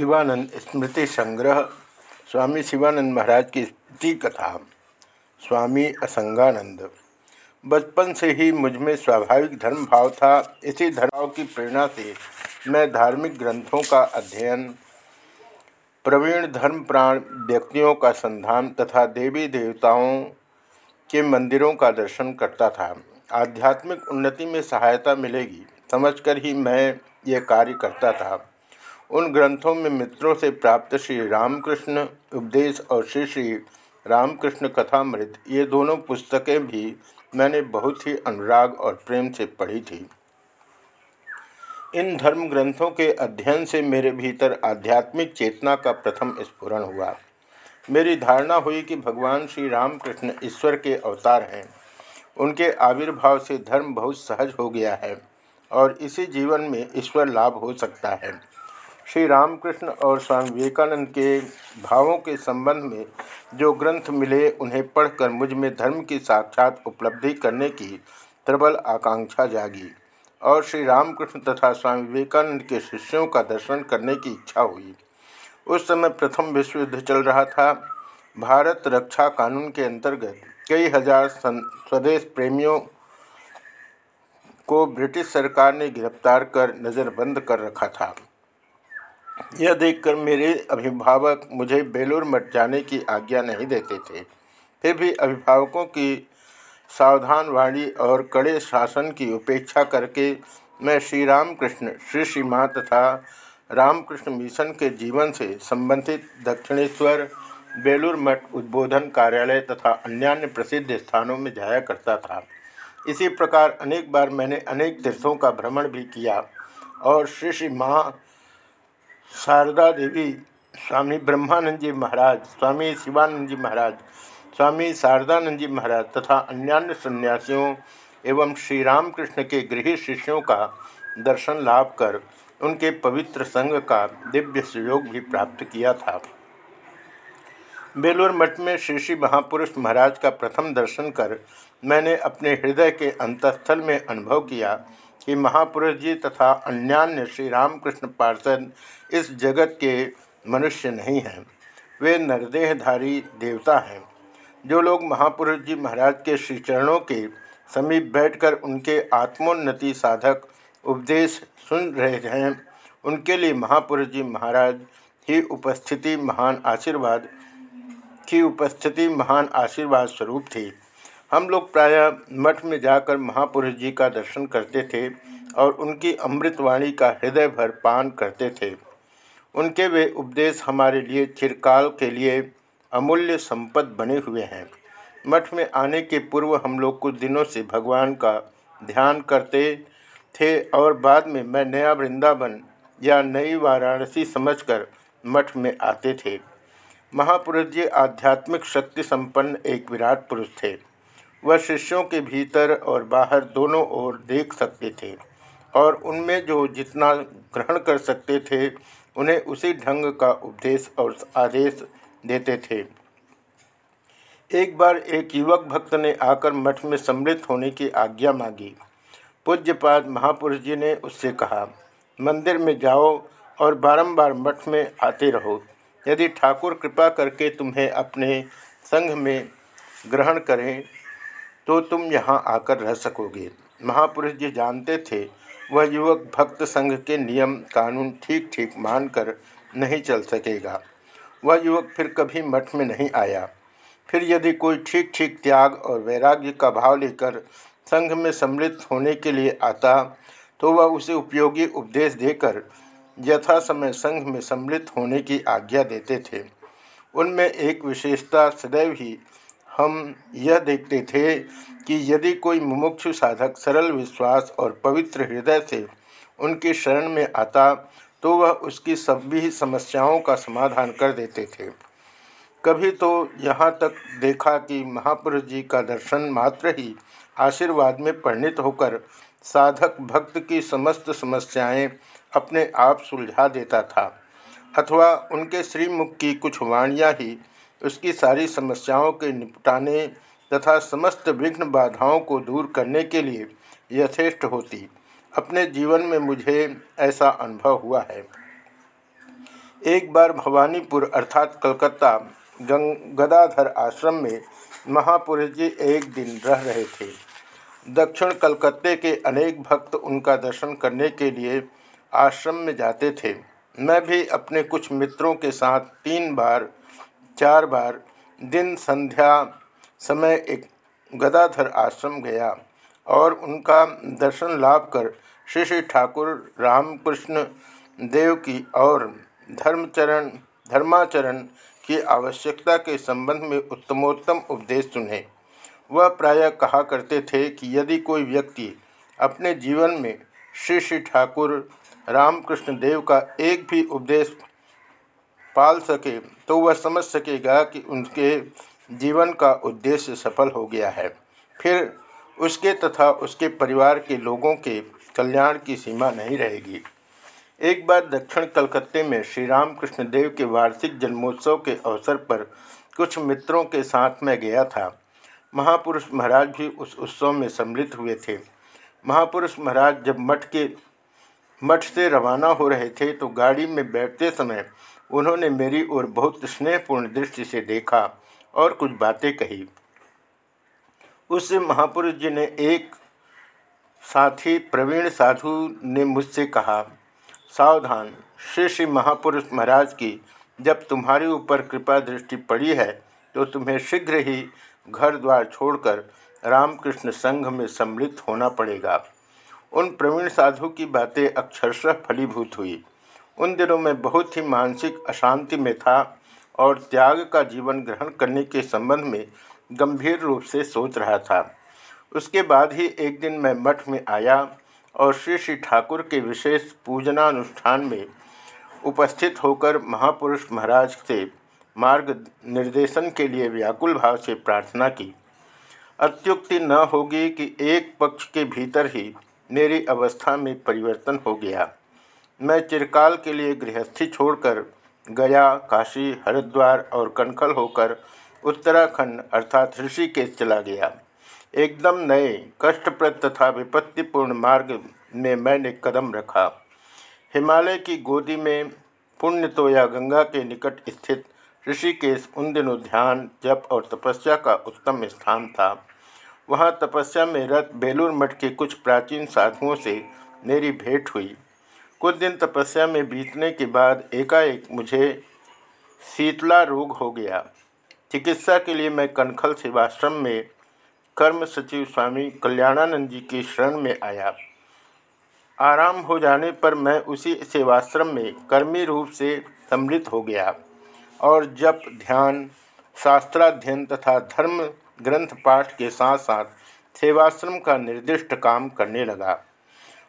शिवानंद स्मृति संग्रह, स्वामी शिवानंद महाराज की स्मृति कथा, स्वामी असंगानंद। बचपन से ही मुझमें स्वाभाविक धर्म भाव था। इसी धर्म की प्रेरणा से मैं धार्मिक ग्रंथों का अध्ययन, प्रवीण धर्म प्राण व्यक्तियों का संधान तथा देवी देवताओं के मंदिरों का दर्शन करता था। आध्यात्मिक उन्नति में सहायता मिलेगी, समझकर ही मैं ये कार्य करता था। उन ग्रंथों में मित्रों से प्राप्त श्री रामकृष्ण उपदेश और श्री श्री रामकृष्ण कथामृत, ये दोनों पुस्तकें भी मैंने बहुत ही अनुराग और प्रेम से पढ़ी थी। इन धर्म ग्रंथों के अध्ययन से मेरे भीतर आध्यात्मिक चेतना का प्रथम स्फुरण हुआ। मेरी धारणा हुई कि भगवान श्री रामकृष्ण ईश्वर के अवतार हैं। उनके आविर्भाव से धर्म बहुत सहज हो गया है और इसी जीवन में ईश्वर लाभ हो सकता है। श्री रामकृष्ण और स्वामी विवेकानंद के भावों के संबंध में जो ग्रंथ मिले, उन्हें पढ़कर मुझमें धर्म की साक्षात उपलब्धि करने की प्रबल आकांक्षा जागी और श्री रामकृष्ण तथा स्वामी विवेकानंद के शिष्यों का दर्शन करने की इच्छा हुई। उस समय प्रथम विश्व युद्ध चल रहा था। भारत रक्षा कानून के अंतर्गत कई हज़ार स्वदेश प्रेमियों को ब्रिटिश सरकार ने गिरफ़्तार कर नज़रबंद कर रखा था। यह देखकर मेरे अभिभावक मुझे बेलूर मठ जाने की आज्ञा नहीं देते थे। फिर भी अभिभावकों की सावधान वाणी और कड़े शासन की उपेक्षा करके मैं श्री रामकृष्ण श्री श्री माँ तथा रामकृष्ण मिशन के जीवन से संबंधित दक्षिणेश्वर बेलूर मठ उद्बोधन कार्यालय तथा अन्यान्य प्रसिद्ध स्थानों में जाया करता था। इसी प्रकार अनेक बार मैंने अनेक तीर्थों का भ्रमण भी किया और श्री श्री माँ शारदा देवी, स्वामी ब्रह्मानंद जी महाराज, स्वामी शिवानंद जी महाराज, स्वामी शारदानंद जी महाराज तथा अन्यान्य सन्यासियों एवं श्री रामकृष्ण के गृह शिष्यों का दर्शन लाभ कर उनके पवित्र संघ का दिव्य सहयोग भी प्राप्त किया था। बेलूर मठ में श्री श्री महापुरुष महाराज का प्रथम दर्शन कर मैंने अपने हृदय के अंतस्थल में अनुभव किया कि महापुरुष जी तथा अन्यान्य श्री रामकृष्ण पार्षद इस जगत के मनुष्य नहीं हैं। वे नरदेहधारी देवता हैं। जो लोग महापुरुष जी महाराज के श्री चरणों के समीप बैठकर उनके आत्मोन्नति साधक उपदेश सुन रहे हैं, उनके लिए महापुरुष जी महाराज ही उपस्थिति महान आशीर्वाद, की उपस्थिति महान आशीर्वाद स्वरूप थी। हम लोग प्रायः मठ में जाकर महापुरुष जी का दर्शन करते थे और उनकी अमृतवाणी का हृदय भर पान करते थे। उनके वे उपदेश हमारे लिए चिरकाल के लिए अमूल्य संपद बने हुए हैं। मठ में आने के पूर्व हम लोग कुछ दिनों से भगवान का ध्यान करते थे और बाद में मैं नया वृंदावन या नई वाराणसी समझकर मठ में आते थे। महापुरुष जी आध्यात्मिक शक्ति संपन्न एक विराट पुरुष थे। वह शिष्यों के भीतर और बाहर दोनों ओर देख सकते थे और उनमें जो जितना ग्रहण कर सकते थे, उन्हें उसी ढंग का उपदेश और आदेश देते थे। एक बार एक युवक भक्त ने आकर मठ में सम्मिलित होने की आज्ञा मांगी। पूज्यपाद महापुरुष जी ने उससे कहा, मंदिर में जाओ और बारंबार मठ में आते रहो। यदि ठाकुर कृपा करके तुम्हें अपने संघ में ग्रहण करें तो तुम यहाँ आकर रह सकोगे। महापुरुष जी जानते थे, वह युवक भक्त संघ के नियम कानून ठीक ठीक मानकर नहीं चल सकेगा। वह युवक फिर कभी मठ में नहीं आया। फिर यदि कोई ठीक ठीक त्याग और वैराग्य का भाव लेकर संघ में सम्मिलित होने के लिए आता तो वह उसे उपयोगी उपदेश देकर यथा समय संघ में सम्मिलित होने की आज्ञा देते थे। उनमें एक विशेषता सदैव ही हम यह देखते थे कि यदि कोई मुमुक्षु साधक सरल विश्वास और पवित्र हृदय से उनके शरण में आता तो वह उसकी सभी समस्याओं का समाधान कर देते थे। कभी तो यहाँ तक देखा कि महापुरुष जी का दर्शन मात्र ही आशीर्वाद में परिणित होकर साधक भक्त की समस्त समस्याएँ अपने आप सुलझा देता था, अथवा उनके श्रीमुख की कुछ वाणियाँ ही उसकी सारी समस्याओं के निपटाने तथा समस्त विघ्न बाधाओं को दूर करने के लिए यथेष्ट होती। अपने जीवन में मुझे ऐसा अनुभव हुआ है। एक बार भवानीपुर अर्थात कलकत्ता गंगाधर आश्रम में महापुरुष जी एक दिन रह रहे थे। दक्षिण कलकत्ते के अनेक भक्त उनका दर्शन करने के लिए आश्रम में जाते थे। मैं भी अपने कुछ मित्रों के साथ तीन बार चार बार दिन संध्या समय एक गदाधर आश्रम गया और उनका दर्शन लाभ कर श्री श्री ठाकुर रामकृष्ण देव की और धर्मचरण, धर्माचरण की आवश्यकता के संबंध में उत्तमोत्तम उपदेश सुने। वह प्रायः कहा करते थे कि यदि कोई व्यक्ति अपने जीवन में श्री श्री ठाकुर, रामकृष्ण देव का एक भी उपदेश पाल सके तो वह समझ सकेगा कि उनके जीवन का उद्देश्य सफल हो गया है। फिर उसके तथा उसके परिवार के लोगों के कल्याण की सीमा नहीं रहेगी। एक बार दक्षिण कलकत्ते में श्री रामकृष्ण देव के वार्षिक जन्मोत्सव के अवसर पर कुछ मित्रों के साथ में गया था। महापुरुष महाराज भी उस उत्सव में सम्मिलित हुए थे। महापुरुष महाराज जब मठ के, मठ से रवाना हो रहे थे तो गाड़ी में बैठते समय उन्होंने मेरी ओर बहुत स्नेहपूर्ण दृष्टि से देखा और कुछ बातें कही। उससे महापुरुष जी ने एक साथी, प्रवीण साधु ने मुझसे कहा, सावधान, श्री श्री महापुरुष महाराज की जब तुम्हारे ऊपर कृपा दृष्टि पड़ी है तो तुम्हें शीघ्र ही घर द्वार छोड़कर रामकृष्ण संघ में सम्मिलित होना पड़ेगा। उन प्रवीण साधु की बातें अक्षरशः फलीभूत हुई। उन दिनों में बहुत ही मानसिक अशांति में था और त्याग का जीवन ग्रहण करने के संबंध में गंभीर रूप से सोच रहा था। उसके बाद ही एक दिन मैं मठ में आया और श्री श्री ठाकुर के विशेष पूजनानुष्ठान में उपस्थित होकर महापुरुष महाराज से मार्ग निर्देशन के लिए व्याकुल भाव से प्रार्थना की। अत्युक्ति न होगी कि एक पक्ष के भीतर ही मेरी अवस्था में परिवर्तन हो गया। मैं चिरकाल के लिए गृहस्थी छोड़कर गया, काशी, हरिद्वार और कनखल होकर उत्तराखंड अर्थात ऋषिकेश चला गया। एकदम नए, कष्टप्रद तथा विपत्तिपूर्ण मार्ग में मैंने कदम रखा। हिमालय की गोदी में पुण्य तो या गंगा के निकट स्थित ऋषिकेश उन दिनों ध्यान, जप और तपस्या का उत्तम स्थान था। वहाँ तपस्या में रत बेलूर मठ के कुछ प्राचीन साधुओं से मेरी भेंट हुई। कुछ दिन तपस्या में बीतने के बाद एकाएक मुझे शीतला रोग हो गया। चिकित्सा के लिए मैं कनखल सेवाश्रम में कर्म सचिव स्वामी कल्याणानंद जी की शरण में आया। आराम हो जाने पर मैं उसी सेवाश्रम में कर्मी रूप से सम्मिलित हो गया और जप, ध्यान, शास्त्राध्ययन तथा धर्म ग्रंथ पाठ के साथ साथ सेवाश्रम का निर्दिष्ट काम करने लगा।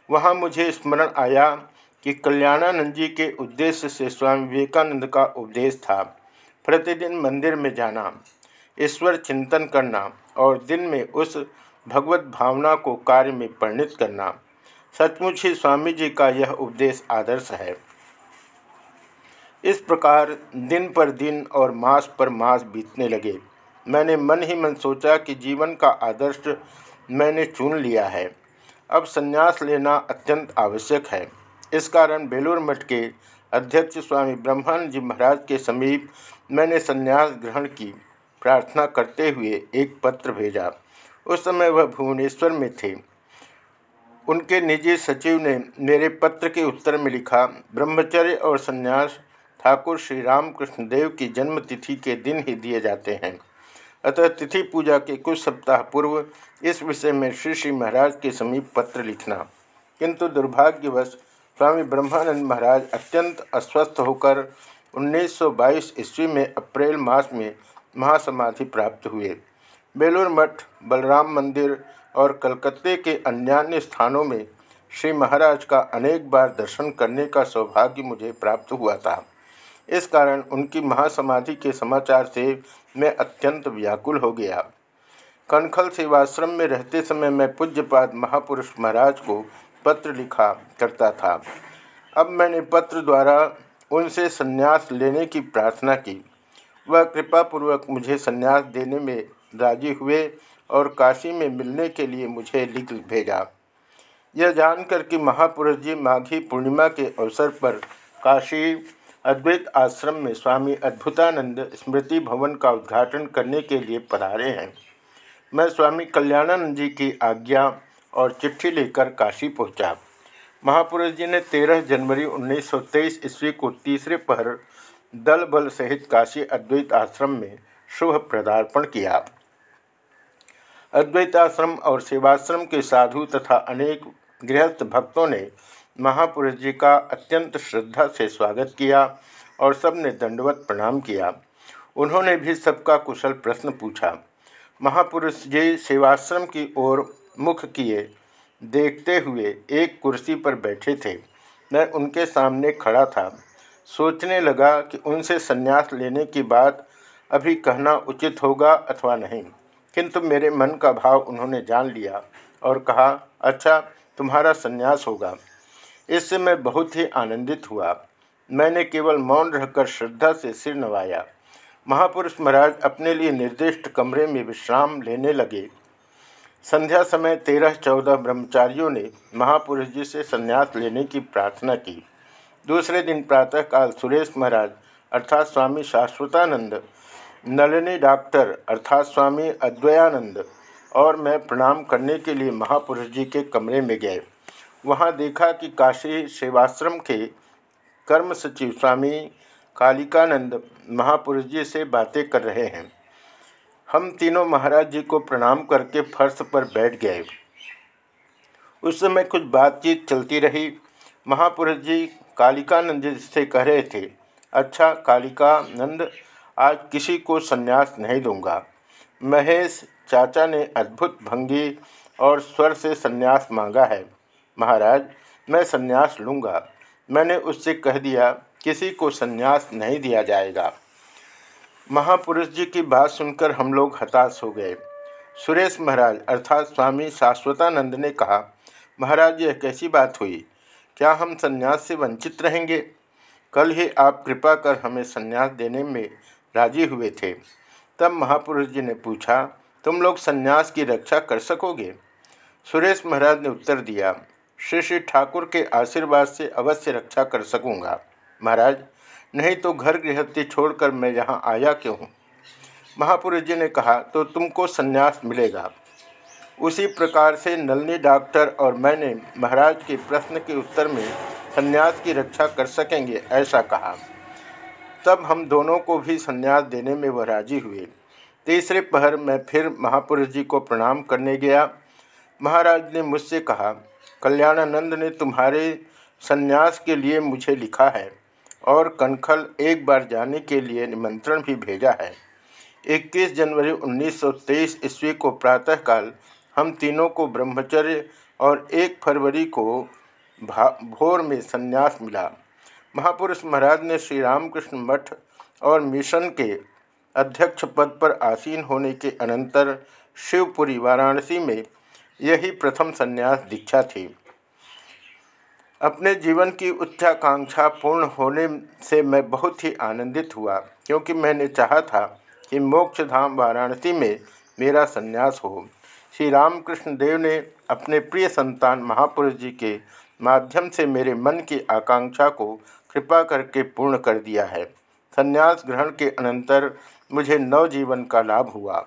वहाँ मुझे स्मरण आया कि कल्याणानंद जी के उद्देश्य से स्वामी विवेकानंद का उपदेश था, प्रतिदिन मंदिर में जाना, ईश्वर चिंतन करना और दिन में उस भगवत भावना को कार्य में परिणित करना। सचमुच ही स्वामी जी का यह उपदेश आदर्श है। इस प्रकार दिन पर दिन और मास पर मास बीतने लगे। मैंने मन ही मन सोचा कि जीवन का आदर्श मैंने चुन लिया है। अब संन्यास लेना अत्यंत आवश्यक है। इस कारण बेलूर मठ के अध्यक्ष स्वामी ब्रह्मानंद जी महाराज के समीप मैंने संन्यास ग्रहण की, प्रार्थना करते हुए एक पत्र भेजा। उस समय वह भुवनेश्वर में थे। उनके निजी सचिव ने मेरे पत्र के उत्तर में लिखा, ब्रह्मचर्य और संन्यास ठाकुर श्री रामकृष्ण देव की जन्म तिथि के दिन ही दिए जाते हैं। अतः तिथि पूजा के कुछ सप्ताह पूर्व इस विषय में श्री श्री महाराज के समीप पत्र लिखना। किंतु दुर्भाग्यवश स्वामी ब्रह्मानंद महाराज अत्यंत अस्वस्थ होकर 1922 ईस्वी में अप्रैल मास में महासमाधि प्राप्त हुए। बेलूर मठ, बलराम मंदिर और कलकत्ते के अन्यान्य स्थानों में श्री महाराज का अनेक बार दर्शन करने का सौभाग्य मुझे प्राप्त हुआ था। इस कारण उनकी महासमाधि के समाचार से मैं अत्यंत व्याकुल हो गया। कनखल सेवाश्रम में रहते समय मैं पूज्यपाद महापुरुष महाराज को पत्र लिखा करता था। अब मैंने पत्र द्वारा उनसे संन्यास लेने की प्रार्थना की। वह कृपापूर्वक मुझे संन्यास देने में राज़ी हुए और काशी में मिलने के लिए मुझे लिख भेजा। यह जानकर कि महापुरुष जी माघी पूर्णिमा के अवसर पर काशी अद्वैत आश्रम में स्वामी अद्भुतानंद स्मृति भवन का उद्घाटन करने के लिए पधारे हैं। मैं स्वामी कल्याणानंद जी की आज्ञा और चिट्ठी लेकर काशी पहुँचा। महापुरुष जी ने 13 जनवरी 1923 ईस्वी को तीसरे पहर दल बल सहित काशी अद्वैत आश्रम में शुभ प्रदार्पण किया। अद्वैत आश्रम और सेवाश्रम के साधु तथा अनेक गृहस्थ भक्तों ने महापुरुष जी का अत्यंत श्रद्धा से स्वागत किया और सबने दंडवत प्रणाम किया। उन्होंने भी सबका कुशल प्रश्न पूछा। महापुरुष जी सेवाश्रम की ओर मुख किए। देखते हुए एक कुर्सी पर बैठे थे। मैं उनके सामने खड़ा था। सोचने लगा कि उनसे संन्यास लेने की बात अभी कहना उचित होगा अथवा नहीं। किंतु मेरे मन का भाव उन्होंने जान लिया और कहा अच्छा तुम्हारा संन्यास होगा। इससे मैं बहुत ही आनंदित हुआ। मैंने केवल मौन रहकर श्रद्धा से सिर नवाया। महापुरुष महाराज अपने लिए निर्दिष्ट कमरे में विश्राम लेने लगे। संध्या समय तेरह चौदह ब्रह्मचारियों ने महापुरुष जी से संन्यास लेने की प्रार्थना की। दूसरे दिन प्रातःकाल सुरेश महाराज, अर्थात स्वामी शाश्वतानंद, नलिनी डॉक्टर, अर्थात स्वामी अद्वयानंद और मैं प्रणाम करने के लिए महापुरुष जी के कमरे में गए। वहाँ देखा कि काशी सेवाश्रम के कर्म सचिव स्वामी कालिकानंद महापुरुष जी से बातें कर रहे हैं। हम तीनों महाराज जी को प्रणाम करके फर्श पर बैठ गए। उस समय कुछ बातचीत चलती रही। महापुरुष जी कालिकानंद जी से कह रहे थे अच्छा कालिकानंद, आज किसी को संन्यास नहीं दूँगा। महेश चाचा ने अद्भुत भंगी और स्वर से संन्यास मांगा है। महाराज, मैं संन्यास लूँगा। मैंने उससे कह दिया, किसी को संन्यास नहीं दिया जाएगा। महापुरुष जी की बात सुनकर हम लोग हताश हो गए। सुरेश महाराज अर्थात स्वामी शाश्वतानंद ने कहा, महाराज, यह कैसी बात हुई? क्या हम संन्यास से वंचित रहेंगे? कल ही आप कृपा कर हमें संन्यास देने में राज़ी हुए थे। तब महापुरुष जी ने पूछा, तुम लोग सन्यास की रक्षा कर सकोगे? सुरेश महाराज ने उत्तर दिया, श्री श्री ठाकुर के आशीर्वाद से अवश्य रक्षा कर सकूँगा। महाराज नहीं तो घर गृहस्थी छोड़कर मैं यहाँ आया क्यों हूँ? महापुरुष जी ने कहा तो तुमको संन्यास मिलेगा। उसी प्रकार से नलनी डॉक्टर और मैंने महाराज के प्रश्न के उत्तर में संन्यास की रक्षा कर सकेंगे, ऐसा कहा। तब हम दोनों को भी संन्यास देने में वह राज़ी हुए। तीसरे पहर मैं फिर महापुरुष जी को प्रणाम करने गया। महाराज ने मुझसे कहा, कल्याणानंद ने तुम्हारे संन्यास के लिए मुझे लिखा है। और कनखल एक बार जाने के लिए निमंत्रण भी भेजा है। 21 जनवरी 1923 ईस्वी को प्रातःकाल हम तीनों को ब्रह्मचर्य और एक फरवरी को भोर में संन्यास मिला। महापुरुष महाराज ने श्री रामकृष्ण मठ और मिशन के अध्यक्ष पद पर आसीन होने के अनंतर शिवपुरी वाराणसी में यही प्रथम संन्यास दीक्षा थी। अपने जीवन की उच्चाकांक्षा पूर्ण होने से मैं बहुत ही आनंदित हुआ, क्योंकि मैंने चाहा था कि मोक्ष धाम वाराणसी में मेरा संन्यास हो। श्री रामकृष्ण देव ने अपने प्रिय संतान महापुरुष जी के माध्यम से मेरे मन की आकांक्षा को कृपा करके पूर्ण कर दिया है। संन्यास ग्रहण के अनंतर मुझे नवजीवन का लाभ हुआ।